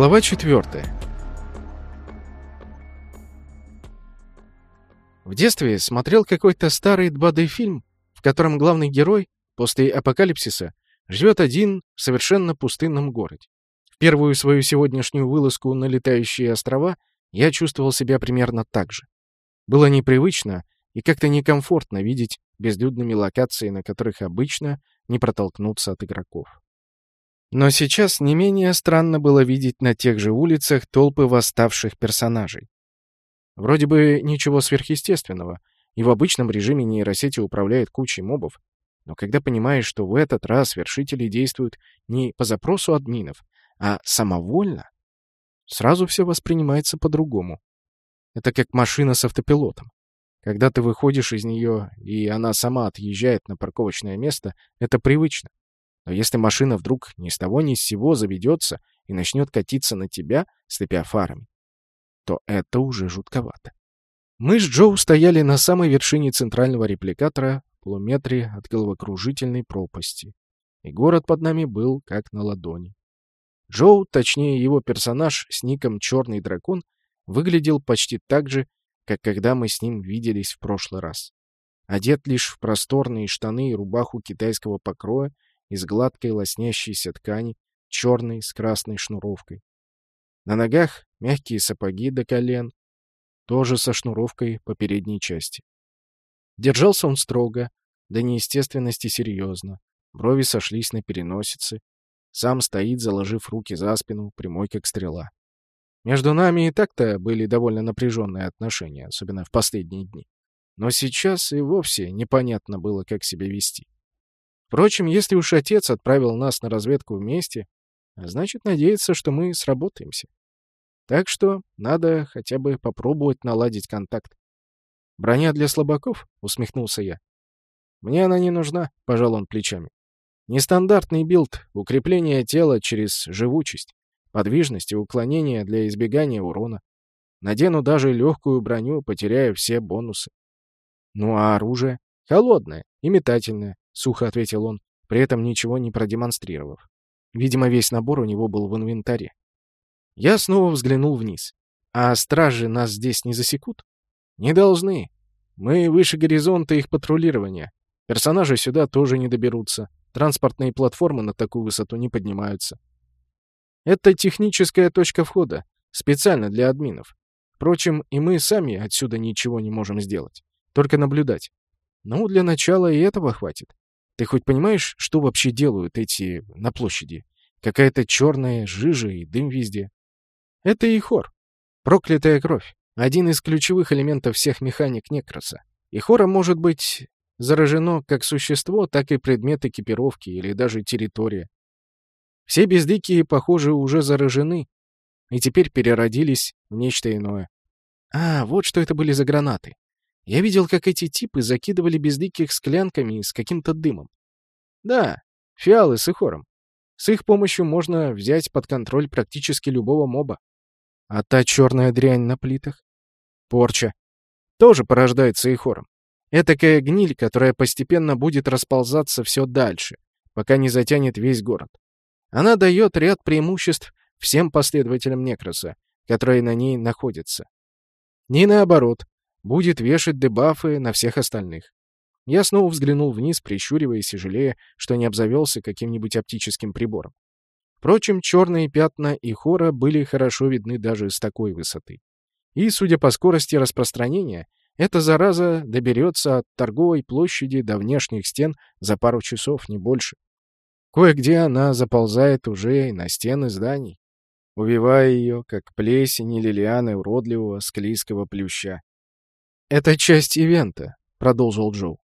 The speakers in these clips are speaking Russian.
Глава 4. В детстве смотрел какой-то старый 2D-фильм, в котором главный герой после апокалипсиса живет один в совершенно пустынном городе. В первую свою сегодняшнюю вылазку на летающие острова я чувствовал себя примерно так же. Было непривычно и как-то некомфортно видеть безлюдными локации, на которых обычно не протолкнуться от игроков. Но сейчас не менее странно было видеть на тех же улицах толпы восставших персонажей. Вроде бы ничего сверхъестественного, и в обычном режиме нейросети управляет кучей мобов, но когда понимаешь, что в этот раз вершители действуют не по запросу админов, а самовольно, сразу все воспринимается по-другому. Это как машина с автопилотом. Когда ты выходишь из нее, и она сама отъезжает на парковочное место, это привычно. Но если машина вдруг ни с того ни с сего заведется и начнет катиться на тебя, слепя фарами, то это уже жутковато. Мы с Джоу стояли на самой вершине центрального репликатора в полуметре от головокружительной пропасти. И город под нами был как на ладони. Джоу, точнее его персонаж с ником «Черный дракон», выглядел почти так же, как когда мы с ним виделись в прошлый раз. Одет лишь в просторные штаны и рубаху китайского покроя из гладкой лоснящейся ткани, черной с красной шнуровкой. На ногах мягкие сапоги до колен, тоже со шнуровкой по передней части. Держался он строго, до неестественности серьезно. Брови сошлись на переносице. Сам стоит, заложив руки за спину, прямой как стрела. Между нами и так-то были довольно напряженные отношения, особенно в последние дни. Но сейчас и вовсе непонятно было, как себя вести. Впрочем, если уж отец отправил нас на разведку вместе, значит, надеется, что мы сработаемся. Так что надо хотя бы попробовать наладить контакт. «Броня для слабаков?» — усмехнулся я. «Мне она не нужна», — пожал он плечами. «Нестандартный build, укрепление тела через живучесть, подвижность и уклонение для избегания урона. Надену даже легкую броню, потеряю все бонусы. Ну а оружие? Холодное и метательное. — сухо ответил он, при этом ничего не продемонстрировав. Видимо, весь набор у него был в инвентаре. Я снова взглянул вниз. «А стражи нас здесь не засекут?» «Не должны. Мы выше горизонта их патрулирования. Персонажи сюда тоже не доберутся. Транспортные платформы на такую высоту не поднимаются. Это техническая точка входа, специально для админов. Впрочем, и мы сами отсюда ничего не можем сделать. Только наблюдать. Ну, для начала и этого хватит. Ты хоть понимаешь, что вообще делают эти на площади? Какая-то черная жижа и дым везде. Это и хор. Проклятая кровь. Один из ключевых элементов всех механик Некроса. И хора может быть заражено как существо, так и предмет экипировки или даже территория. Все бездикие, похоже, уже заражены и теперь переродились в нечто иное. А, вот что это были за гранаты. Я видел, как эти типы закидывали бездиких склянками с каким-то дымом. Да, фиалы с ихором. С их помощью можно взять под контроль практически любого моба. А та черная дрянь на плитах? Порча. Тоже порождается ихором. Этакая гниль, которая постепенно будет расползаться все дальше, пока не затянет весь город. Она дает ряд преимуществ всем последователям Некроса, которые на ней находятся. Не наоборот, будет вешать дебафы на всех остальных. Я снова взглянул вниз, прищуриваясь и жалея, что не обзавелся каким-нибудь оптическим прибором. Впрочем, черные пятна и хора были хорошо видны даже с такой высоты. И, судя по скорости распространения, эта зараза доберется от торговой площади до внешних стен за пару часов, не больше. Кое-где она заползает уже и на стены зданий, увивая ее, как плесень или лианы уродливого склизкого плюща. «Это часть ивента», — продолжил Джоу.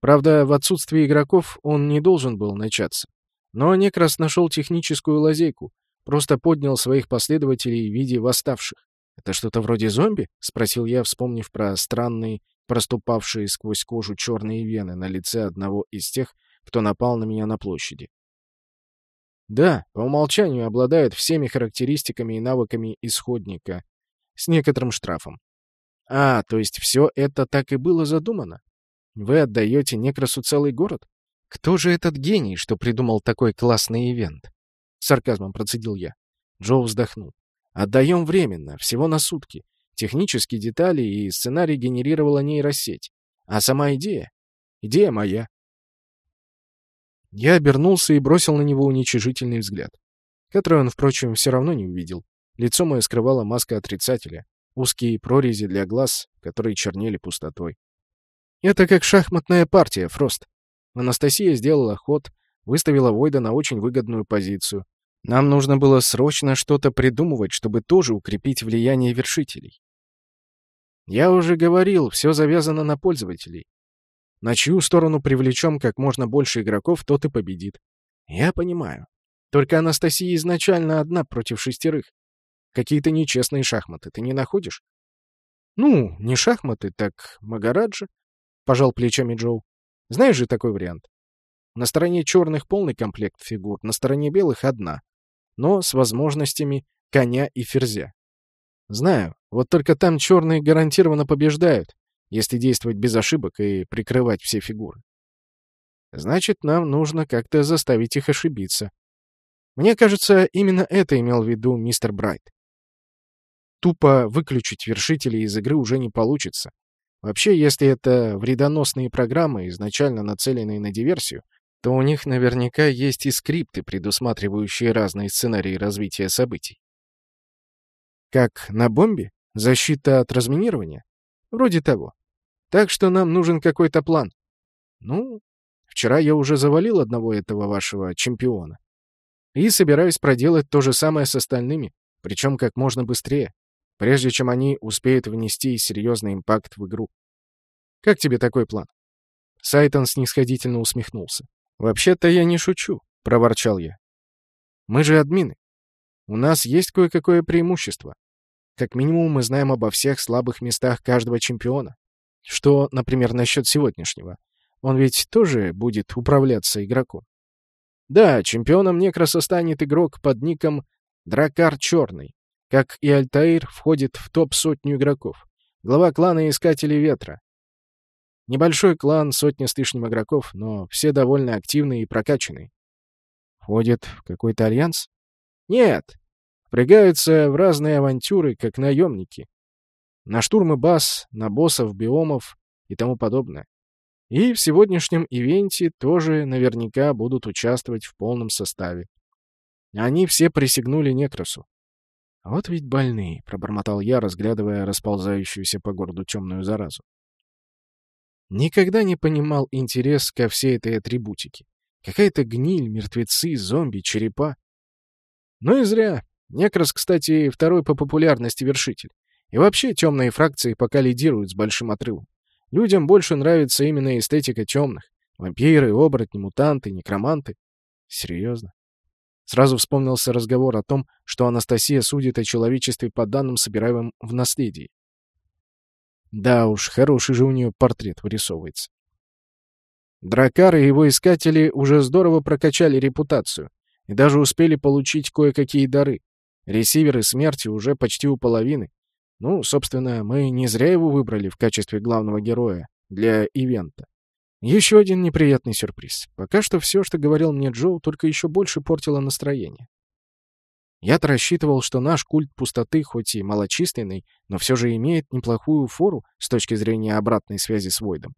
«Правда, в отсутствии игроков он не должен был начаться. Но Некрас нашел техническую лазейку, просто поднял своих последователей в виде восставших. «Это что-то вроде зомби?» — спросил я, вспомнив про странные, проступавшие сквозь кожу черные вены на лице одного из тех, кто напал на меня на площади. Да, по умолчанию обладает всеми характеристиками и навыками исходника, с некоторым штрафом. А, то есть все это так и было задумано? Вы отдаете Некросу целый город? Кто же этот гений, что придумал такой классный ивент? Сарказмом процедил я. Джо вздохнул. «Отдаем временно, всего на сутки. Технические детали и сценарий генерировала нейросеть. А сама идея? Идея моя». Я обернулся и бросил на него уничижительный взгляд, который он, впрочем, все равно не увидел. Лицо мое скрывала маска отрицателя, узкие прорези для глаз, которые чернели пустотой. Это как шахматная партия, Фрост. Анастасия сделала ход, выставила Войда на очень выгодную позицию. Нам нужно было срочно что-то придумывать, чтобы тоже укрепить влияние вершителей. Я уже говорил, все завязано на пользователей. На чью сторону привлечем как можно больше игроков, тот и победит. Я понимаю. Только Анастасия изначально одна против шестерых. Какие-то нечестные шахматы, ты не находишь? Ну, не шахматы, так Магараджа, — пожал плечами Джоу. Знаешь же такой вариант? На стороне черных полный комплект фигур, на стороне белых одна, но с возможностями коня и ферзя. Знаю, вот только там черные гарантированно побеждают, если действовать без ошибок и прикрывать все фигуры. Значит, нам нужно как-то заставить их ошибиться. Мне кажется, именно это имел в виду мистер Брайт. Тупо выключить вершителей из игры уже не получится. Вообще, если это вредоносные программы, изначально нацеленные на диверсию, то у них наверняка есть и скрипты, предусматривающие разные сценарии развития событий. Как на бомбе? Защита от разминирования? Вроде того. Так что нам нужен какой-то план. Ну, вчера я уже завалил одного этого вашего чемпиона. И собираюсь проделать то же самое с остальными, причем как можно быстрее прежде чем они успеют внести серьезный импакт в игру. Как тебе такой план?» Сайтон снисходительно усмехнулся. «Вообще-то я не шучу», — проворчал я. «Мы же админы. У нас есть кое-какое преимущество. Как минимум мы знаем обо всех слабых местах каждого чемпиона. Что, например, насчет сегодняшнего? Он ведь тоже будет управляться игроком. Да, чемпионом Некроса станет игрок под ником Дракар Черный. Как и Альтаир, входит в топ-сотню игроков. Глава клана Искателей Ветра. Небольшой клан, сотня с лишним игроков, но все довольно активные и прокачанные. Входит в какой-то альянс? Нет. Впрягаются в разные авантюры, как наемники. На штурмы баз, на боссов, биомов и тому подобное. И в сегодняшнем ивенте тоже наверняка будут участвовать в полном составе. Они все присягнули Некросу. «Вот ведь больные», — пробормотал я, разглядывая расползающуюся по городу темную заразу. Никогда не понимал интерес ко всей этой атрибутике. Какая-то гниль, мертвецы, зомби, черепа. Ну и зря. Некрас, кстати, второй по популярности вершитель. И вообще темные фракции пока лидируют с большим отрывом. Людям больше нравится именно эстетика темных. Вампиры, оборотни, мутанты, некроманты. Серьезно. Сразу вспомнился разговор о том, что Анастасия судит о человечестве по данным, собираемым в наследии. Да уж, хороший же у нее портрет вырисовывается. Дракар и его искатели уже здорово прокачали репутацию и даже успели получить кое-какие дары. Ресиверы смерти уже почти у половины. Ну, собственно, мы не зря его выбрали в качестве главного героя для ивента. Еще один неприятный сюрприз. Пока что все, что говорил мне Джоу, только еще больше портило настроение. Я-то рассчитывал, что наш культ пустоты, хоть и малочисленный, но все же имеет неплохую фору с точки зрения обратной связи с Войдом.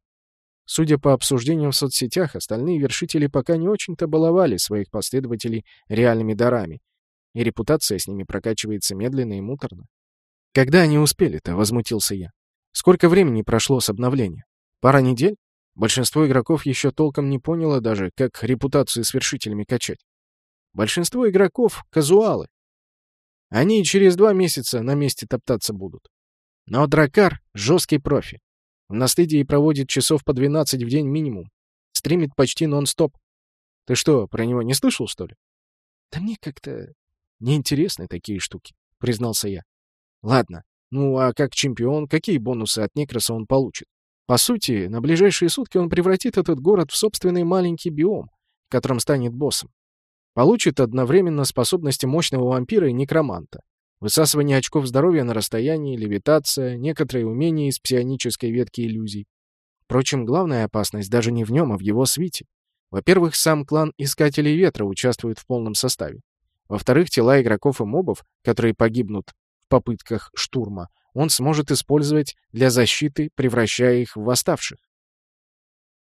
Судя по обсуждениям в соцсетях, остальные вершители пока не очень-то баловали своих последователей реальными дарами, и репутация с ними прокачивается медленно и муторно. «Когда они успели-то?» — возмутился я. «Сколько времени прошло с обновления? Пара недель?» Большинство игроков еще толком не поняло даже, как репутацию с вершителями качать. Большинство игроков — казуалы. Они через два месяца на месте топтаться будут. Но Дракар — жесткий профи. В наследии проводит часов по 12 в день минимум. Стримит почти нон-стоп. Ты что, про него не слышал, что ли? Да мне как-то неинтересны такие штуки, признался я. Ладно, ну а как чемпион, какие бонусы от Некроса он получит? По сути, на ближайшие сутки он превратит этот город в собственный маленький биом, которым станет боссом. Получит одновременно способности мощного вампира и некроманта. Высасывание очков здоровья на расстоянии, левитация, некоторые умения из псионической ветки иллюзий. Впрочем, главная опасность даже не в нем, а в его свите. Во-первых, сам клан Искателей Ветра участвует в полном составе. Во-вторых, тела игроков и мобов, которые погибнут в попытках штурма, он сможет использовать для защиты, превращая их в восставших.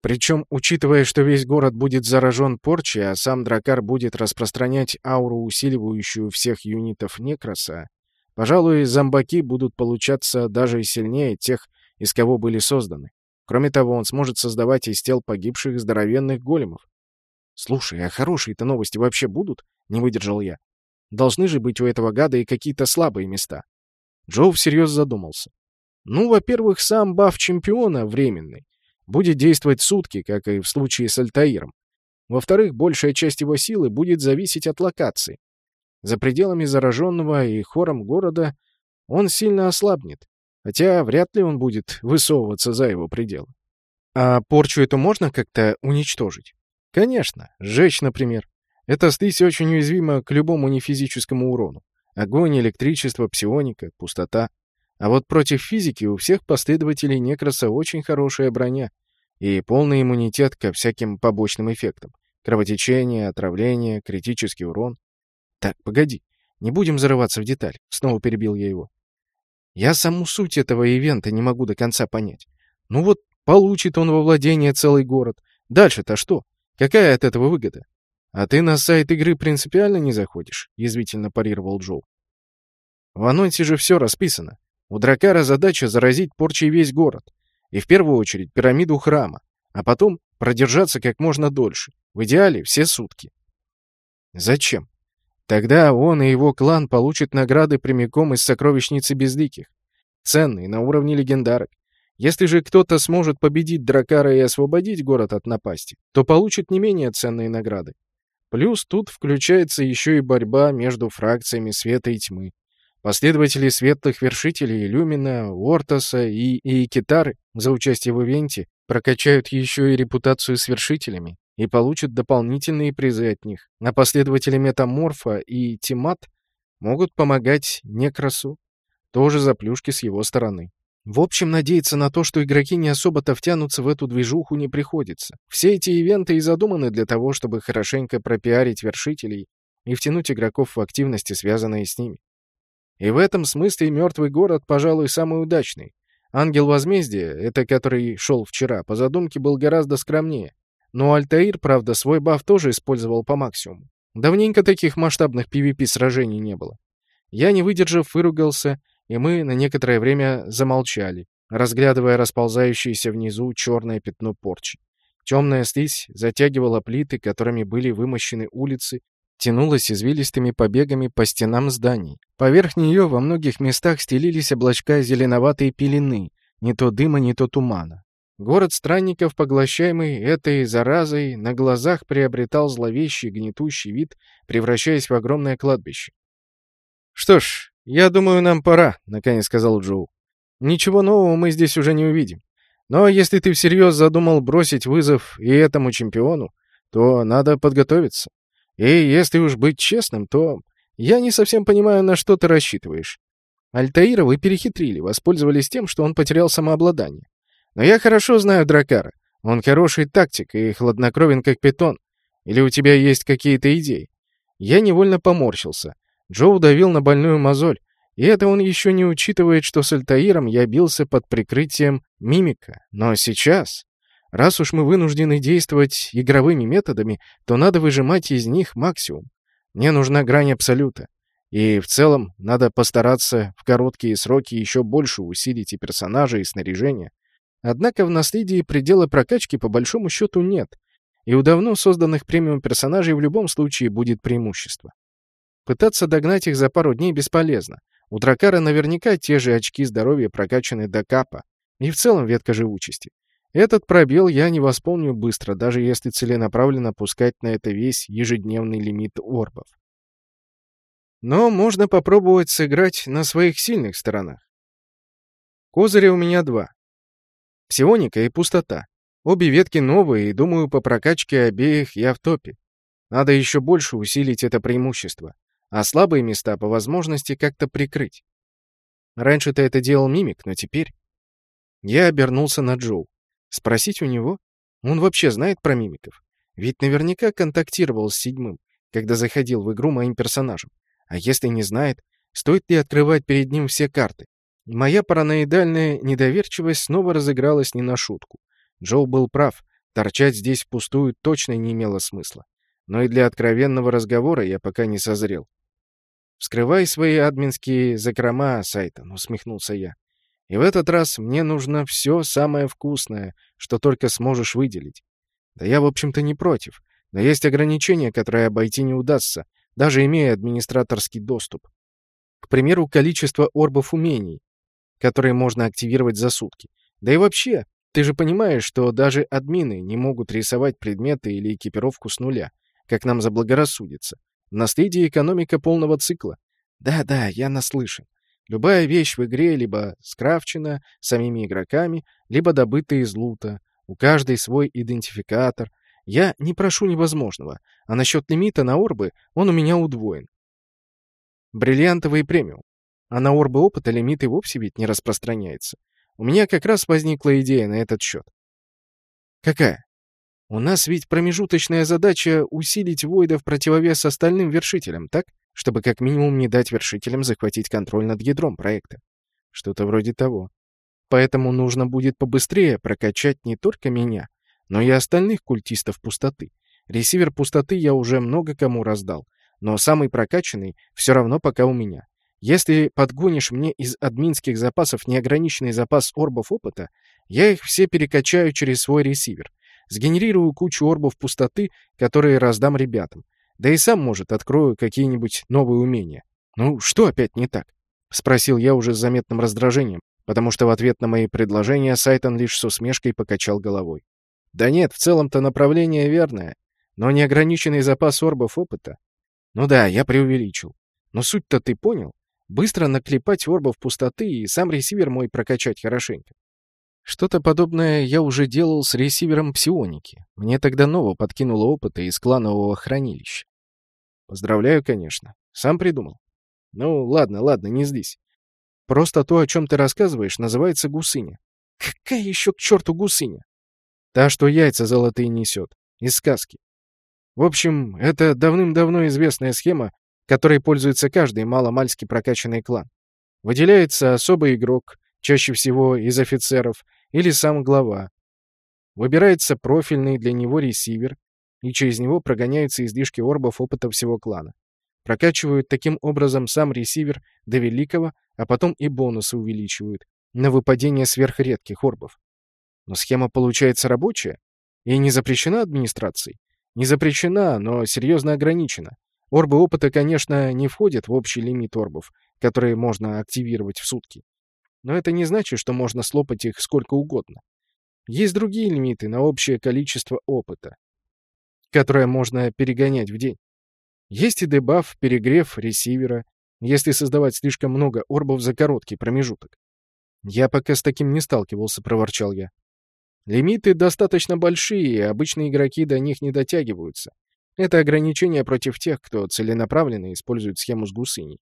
Причем, учитывая, что весь город будет заражен порчей, а сам Дракар будет распространять ауру, усиливающую всех юнитов Некроса, пожалуй, зомбаки будут получаться даже сильнее тех, из кого были созданы. Кроме того, он сможет создавать из тел погибших здоровенных големов. «Слушай, а хорошие-то новости вообще будут?» — не выдержал я. «Должны же быть у этого гада и какие-то слабые места». Джоу всерьез задумался. «Ну, во-первых, сам баф чемпиона временный будет действовать сутки, как и в случае с Альтаиром. Во-вторых, большая часть его силы будет зависеть от локации. За пределами зараженного и хором города он сильно ослабнет, хотя вряд ли он будет высовываться за его пределы. А порчу эту можно как-то уничтожить? Конечно, сжечь, например. Эта стысь очень уязвима к любому нефизическому урону. Огонь, электричество, псионика, пустота. А вот против физики у всех последователей Некроса очень хорошая броня и полный иммунитет ко всяким побочным эффектам. Кровотечение, отравление, критический урон. Так, погоди, не будем зарываться в деталь. Снова перебил я его. Я саму суть этого ивента не могу до конца понять. Ну вот, получит он во владение целый город. Дальше-то что? Какая от этого выгода? А ты на сайт игры принципиально не заходишь, язвительно парировал Джоу. В анонсе же все расписано. У Дракара задача заразить порчей весь город. И в первую очередь пирамиду храма. А потом продержаться как можно дольше. В идеале все сутки. Зачем? Тогда он и его клан получат награды прямиком из сокровищницы безликих. Ценные, на уровне легендарок. Если же кто-то сможет победить Дракара и освободить город от напасти, то получит не менее ценные награды. Плюс тут включается еще и борьба между фракциями света и тьмы. Последователи светлых вершителей Люмина, Ортоса и, и Китары за участие в ивенте прокачают еще и репутацию свершителями и получат дополнительные призы от них. А последователи Метаморфа и Тимат могут помогать Некросу, тоже за плюшки с его стороны. В общем, надеяться на то, что игроки не особо-то втянутся в эту движуху, не приходится. Все эти ивенты и задуманы для того, чтобы хорошенько пропиарить вершителей и втянуть игроков в активности, связанные с ними. И в этом смысле мертвый город, пожалуй, самый удачный. Ангел возмездия, это который шел вчера, по задумке был гораздо скромнее. Но Альтаир, правда, свой баф тоже использовал по максимуму. Давненько таких масштабных PvP-сражений не было. Я, не выдержав, выругался и мы на некоторое время замолчали, разглядывая расползающееся внизу черное пятно порчи. Темная слизь затягивала плиты, которыми были вымощены улицы, тянулась извилистыми побегами по стенам зданий. Поверх нее во многих местах стелились облачка зеленоватой пелены, не то дыма, не то тумана. Город странников, поглощаемый этой заразой, на глазах приобретал зловещий гнетущий вид, превращаясь в огромное кладбище. «Что ж, «Я думаю, нам пора», — наконец сказал Джоу. «Ничего нового мы здесь уже не увидим. Но если ты всерьез задумал бросить вызов и этому чемпиону, то надо подготовиться. И если уж быть честным, то я не совсем понимаю, на что ты рассчитываешь. Альтаира вы перехитрили, воспользовались тем, что он потерял самообладание. Но я хорошо знаю Дракара. Он хороший тактик и хладнокровен, как питон. Или у тебя есть какие-то идеи?» Я невольно поморщился. Джоу давил на больную мозоль, и это он еще не учитывает, что с Альтаиром я бился под прикрытием мимика. Но сейчас, раз уж мы вынуждены действовать игровыми методами, то надо выжимать из них максимум. Мне нужна грань абсолюта. И в целом надо постараться в короткие сроки еще больше усилить и персонажа, и снаряжение. Однако в наследии предела прокачки по большому счету нет, и у давно созданных премиум персонажей в любом случае будет преимущество. Пытаться догнать их за пару дней бесполезно. У Дракара наверняка те же очки здоровья прокачаны до капа. И в целом ветка живучести. Этот пробел я не восполню быстро, даже если целенаправленно пускать на это весь ежедневный лимит орбов. Но можно попробовать сыграть на своих сильных сторонах. Козыря у меня два. Псионика и пустота. Обе ветки новые, и, думаю, по прокачке обеих я в топе. Надо еще больше усилить это преимущество а слабые места по возможности как-то прикрыть. Раньше ты это делал мимик, но теперь... Я обернулся на Джоу. Спросить у него? Он вообще знает про мимиков? Ведь наверняка контактировал с седьмым. когда заходил в игру моим персонажем. А если не знает, стоит ли открывать перед ним все карты? Моя параноидальная недоверчивость снова разыгралась не на шутку. Джоу был прав, торчать здесь впустую точно не имело смысла. Но и для откровенного разговора я пока не созрел. «Вскрывай свои админские закрома, Сайтон», — усмехнулся я. «И в этот раз мне нужно все самое вкусное, что только сможешь выделить. Да я, в общем-то, не против. Но есть ограничения, которые обойти не удастся, даже имея администраторский доступ. К примеру, количество орбов умений, которые можно активировать за сутки. Да и вообще, ты же понимаешь, что даже админы не могут рисовать предметы или экипировку с нуля, как нам заблагорассудится. Наследие экономика полного цикла. Да-да, я наслышан. Любая вещь в игре либо скрафчена самими игроками, либо добыта из лута. У каждой свой идентификатор. Я не прошу невозможного, а насчет лимита на орбы он у меня удвоен. Бриллиантовый премиум. А на орбы опыта лимит и вовсе ведь не распространяется. У меня как раз возникла идея на этот счет. Какая? У нас ведь промежуточная задача — усилить Войда в противовес остальным вершителям, так? Чтобы как минимум не дать вершителям захватить контроль над ядром проекта. Что-то вроде того. Поэтому нужно будет побыстрее прокачать не только меня, но и остальных культистов пустоты. Ресивер пустоты я уже много кому раздал, но самый прокачанный все равно пока у меня. Если подгонишь мне из админских запасов неограниченный запас орбов опыта, я их все перекачаю через свой ресивер. Сгенерирую кучу орбов пустоты, которые раздам ребятам. Да и сам, может, открою какие-нибудь новые умения. Ну, что опять не так? Спросил я уже с заметным раздражением, потому что в ответ на мои предложения Сайтон лишь с усмешкой покачал головой. Да нет, в целом-то направление верное, но неограниченный запас орбов опыта. Ну да, я преувеличил. Но суть-то ты понял? Быстро наклепать орбов пустоты и сам ресивер мой прокачать хорошенько. Что-то подобное я уже делал с ресивером псионики. Мне тогда ново подкинуло опыта из кланового хранилища. Поздравляю, конечно. Сам придумал. Ну, ладно, ладно, не здесь. Просто то, о чем ты рассказываешь, называется гусыня. Какая еще к черту гусыня? Та, что яйца золотые несет. Из сказки. В общем, это давным-давно известная схема, которой пользуется каждый маломальски прокачанный клан. Выделяется особый игрок, чаще всего из офицеров, или сам глава. Выбирается профильный для него ресивер, и через него прогоняются излишки орбов опыта всего клана. Прокачивают таким образом сам ресивер до великого, а потом и бонусы увеличивают на выпадение сверхредких орбов. Но схема получается рабочая и не запрещена администрацией. Не запрещена, но серьезно ограничена. Орбы опыта, конечно, не входят в общий лимит орбов, которые можно активировать в сутки. Но это не значит, что можно слопать их сколько угодно. Есть другие лимиты на общее количество опыта, которое можно перегонять в день. Есть и дебаф, перегрев ресивера, если создавать слишком много орбов за короткий промежуток. «Я пока с таким не сталкивался», — проворчал я. «Лимиты достаточно большие, и обычные игроки до них не дотягиваются. Это ограничение против тех, кто целенаправленно использует схему с гусыней.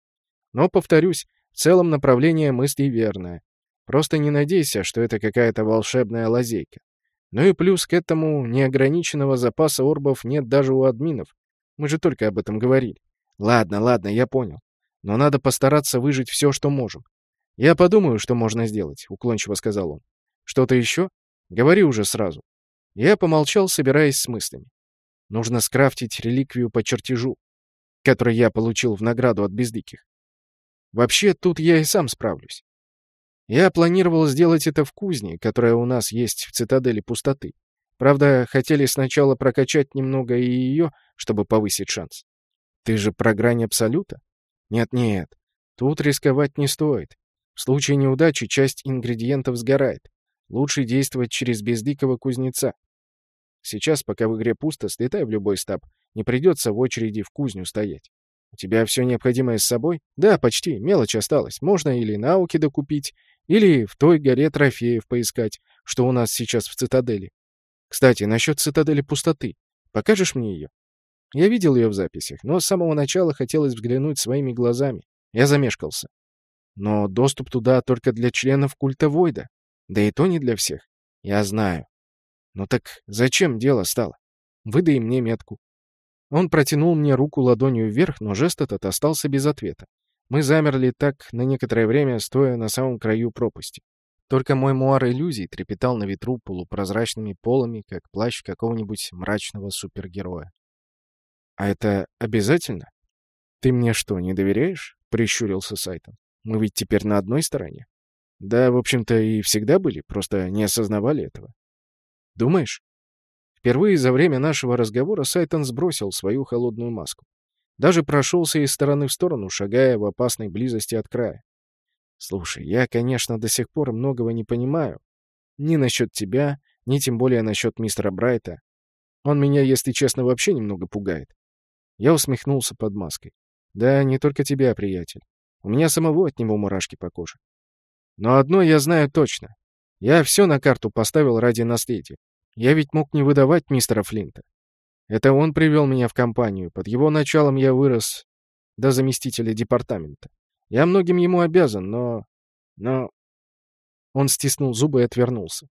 Но, повторюсь, в целом направление мыслей верное. Просто не надейся, что это какая-то волшебная лазейка. Ну и плюс к этому неограниченного запаса орбов нет даже у админов. Мы же только об этом говорили. Ладно, ладно, я понял. Но надо постараться выжить все, что можем. Я подумаю, что можно сделать, уклончиво сказал он. Что-то еще? Говори уже сразу. Я помолчал, собираясь с мыслями. Нужно скрафтить реликвию по чертежу, который я получил в награду от бездиких. Вообще, тут я и сам справлюсь. Я планировал сделать это в кузне, которая у нас есть в цитадели пустоты. Правда, хотели сначала прокачать немного и ее, чтобы повысить шанс. Ты же про грань абсолюта? Нет-нет, тут рисковать не стоит. В случае неудачи часть ингредиентов сгорает. Лучше действовать через бездикого кузнеца. Сейчас, пока в игре пусто, слетай в любой стаб. Не придется в очереди в кузню стоять. У тебя все необходимое с собой? Да, почти. Мелочь осталась. Можно или науки докупить, или в той горе трофеев поискать, что у нас сейчас в цитадели. Кстати, насчет цитадели пустоты. Покажешь мне ее? Я видел ее в записях, но с самого начала хотелось взглянуть своими глазами. Я замешкался. Но доступ туда только для членов культа Войда. Да и то не для всех. Я знаю. Ну так зачем дело стало? Выдай мне метку. Он протянул мне руку ладонью вверх, но жест этот остался без ответа. Мы замерли так на некоторое время, стоя на самом краю пропасти. Только мой муар иллюзий трепетал на ветру полупрозрачными полами, как плащ какого-нибудь мрачного супергероя. «А это обязательно? Ты мне что, не доверяешь?» — прищурился Сайтон. «Мы ведь теперь на одной стороне». «Да, в общем-то, и всегда были, просто не осознавали этого». «Думаешь?» Впервые за время нашего разговора Сайтон сбросил свою холодную маску. Даже прошелся из стороны в сторону, шагая в опасной близости от края. «Слушай, я, конечно, до сих пор многого не понимаю. Ни насчет тебя, ни тем более насчет мистера Брайта. Он меня, если честно, вообще немного пугает». Я усмехнулся под маской. «Да, не только тебя, приятель. У меня самого от него мурашки по коже. Но одно я знаю точно. Я все на карту поставил ради наследия. Я ведь мог не выдавать мистера Флинта. Это он привел меня в компанию. Под его началом я вырос до заместителя департамента. Я многим ему обязан, но... но... Он стиснул зубы и отвернулся.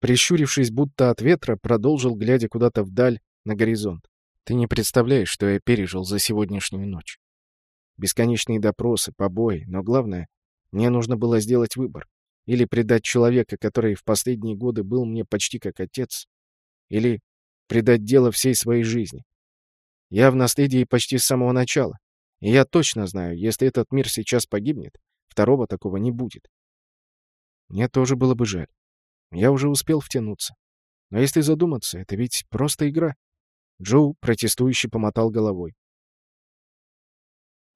Прищурившись, будто от ветра, продолжил, глядя куда-то вдаль, на горизонт. Ты не представляешь, что я пережил за сегодняшнюю ночь. Бесконечные допросы, побои, но главное, мне нужно было сделать выбор. Или предать человека, который в последние годы был мне почти как отец, или предать дело всей своей жизни. Я в наследии почти с самого начала, и я точно знаю, если этот мир сейчас погибнет, второго такого не будет. Мне тоже было бы жаль. Я уже успел втянуться. Но если задуматься, это ведь просто игра. Джоу протестующе помотал головой.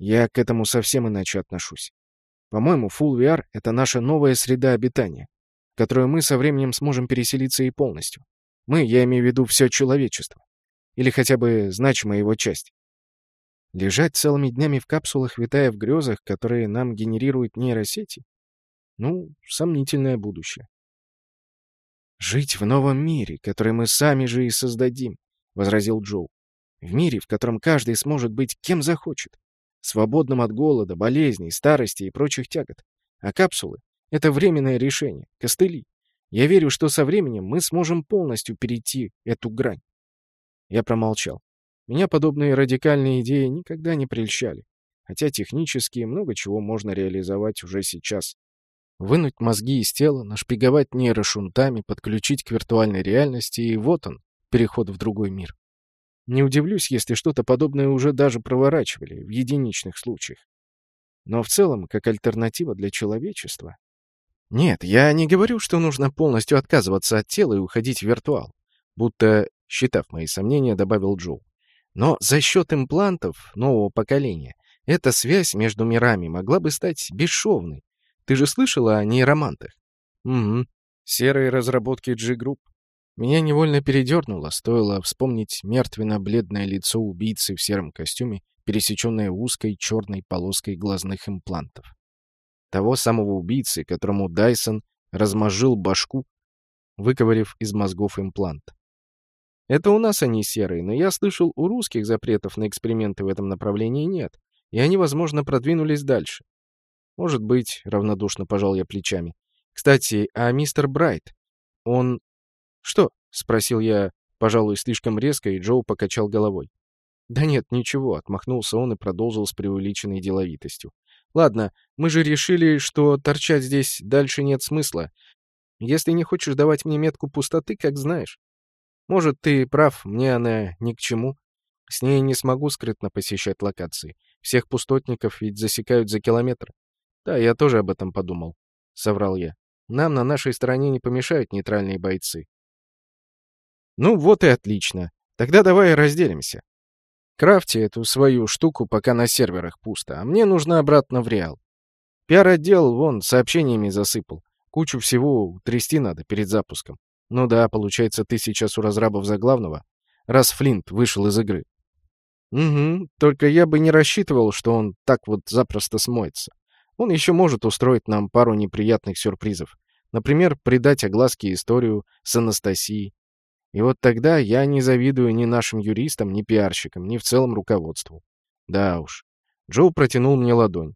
Я к этому совсем иначе отношусь. По-моему, Full VR — это наша новая среда обитания, в которую мы со временем сможем переселиться и полностью. Мы, я имею в виду все человечество. Или хотя бы значимая его часть. Лежать целыми днями в капсулах, витая в грезах, которые нам генерируют нейросети? Ну, сомнительное будущее. «Жить в новом мире, который мы сами же и создадим», — возразил Джоу. «В мире, в котором каждый сможет быть кем захочет свободным от голода, болезней, старости и прочих тягот. А капсулы — это временное решение, костыли. Я верю, что со временем мы сможем полностью перейти эту грань. Я промолчал. Меня подобные радикальные идеи никогда не прельщали. Хотя технически много чего можно реализовать уже сейчас. Вынуть мозги из тела, нашпиговать нейрошунтами, подключить к виртуальной реальности, и вот он, переход в другой мир. Не удивлюсь, если что-то подобное уже даже проворачивали в единичных случаях. Но в целом, как альтернатива для человечества. Нет, я не говорю, что нужно полностью отказываться от тела и уходить в виртуал. Будто, считав мои сомнения, добавил Джоу. Но за счет имплантов нового поколения эта связь между мирами могла бы стать бесшовной. Ты же слышала о нейромантах? Угу. Серые разработки G-Group. Меня невольно передернуло, стоило вспомнить мертвенно-бледное лицо убийцы в сером костюме, пересеченное узкой черной полоской глазных имплантов. Того самого убийцы, которому Дайсон размозжил башку, выковырив из мозгов имплант. Это у нас они серые, но я слышал, у русских запретов на эксперименты в этом направлении нет, и они, возможно, продвинулись дальше. Может быть, равнодушно пожал я плечами. Кстати, а мистер Брайт, он «Что?» — спросил я, пожалуй, слишком резко, и Джоу покачал головой. «Да нет, ничего», — отмахнулся он и продолжил с преувеличенной деловитостью. «Ладно, мы же решили, что торчать здесь дальше нет смысла. Если не хочешь давать мне метку пустоты, как знаешь. Может, ты прав, мне она ни к чему. С ней не смогу скрытно посещать локации. Всех пустотников ведь засекают за километр. Да, я тоже об этом подумал», — соврал я. «Нам на нашей стороне не помешают нейтральные бойцы. Ну вот и отлично. Тогда давай разделимся. Крафти эту свою штуку, пока на серверах пусто, а мне нужно обратно в Реал. Пиар-отдел вон сообщениями засыпал. Кучу всего трясти надо перед запуском. Ну да, получается, ты сейчас у разрабов за главного, раз Флинт вышел из игры. Угу, только я бы не рассчитывал, что он так вот запросто смоется. Он еще может устроить нам пару неприятных сюрпризов. Например, придать огласке историю с Анастасией, и вот тогда я не завидую ни нашим юристам, ни пиарщикам, ни в целом руководству. Да уж. Джоу протянул мне ладонь.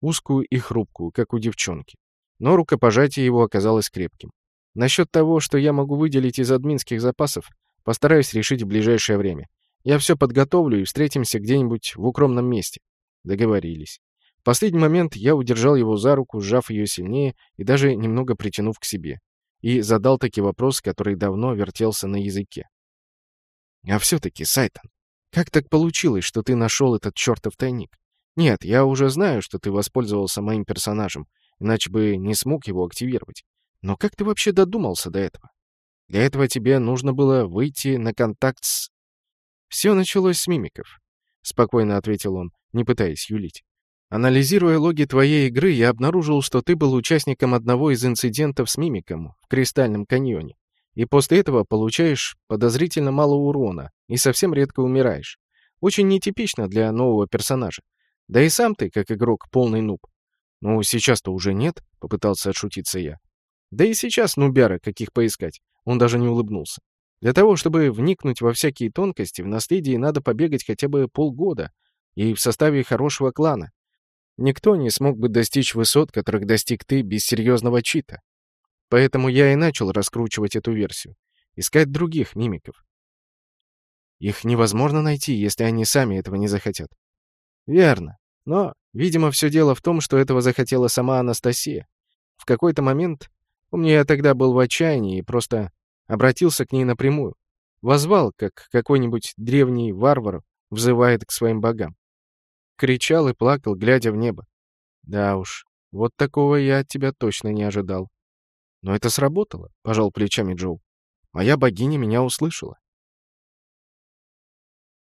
Узкую и хрупкую, как у девчонки. Но рукопожатие его оказалось крепким. Насчет того, что я могу выделить из админских запасов, постараюсь решить в ближайшее время. Я все подготовлю и встретимся где-нибудь в укромном месте». Договорились. В последний момент я удержал его за руку, сжав ее сильнее и даже немного притянув к себе. И задал таки вопрос, который давно вертелся на языке. «А все-таки, Сайтон, как так получилось, что ты нашел этот чертов тайник? Нет, я уже знаю, что ты воспользовался моим персонажем, иначе бы не смог его активировать. Но как ты вообще додумался до этого? Для этого тебе нужно было выйти на контакт с... Все началось с мимиков, — спокойно ответил он, не пытаясь юлить. Анализируя логи твоей игры, я обнаружил, что ты был участником одного из инцидентов с мимиком в Кристальном каньоне. И после этого получаешь подозрительно мало урона и совсем редко умираешь. Очень нетипично для нового персонажа. Да и сам ты, как игрок, полный нуб. Ну, сейчас-то уже нет, попытался отшутиться я. Да и сейчас нубяра, каких поискать. Он даже не улыбнулся. Для того, чтобы вникнуть во всякие тонкости, в наследии надо побегать хотя бы полгода, и в составе хорошего клана. Никто не смог бы достичь высот, которых достиг ты без серьезного чита. Поэтому я и начал раскручивать эту версию. Искать других мимиков. Их невозможно найти, если они сами этого не захотят. Верно. Но, видимо, все дело в том, что этого захотела сама Анастасия. В какой-то момент, помню, я тогда был в отчаянии и просто обратился к ней напрямую. Возвал, как какой-нибудь древний варвар взывает к своим богам. Кричал и плакал, глядя в небо. Да уж, вот такого я от тебя точно не ожидал. Но это сработало, пожал плечами Джоу. Моя богиня меня услышала.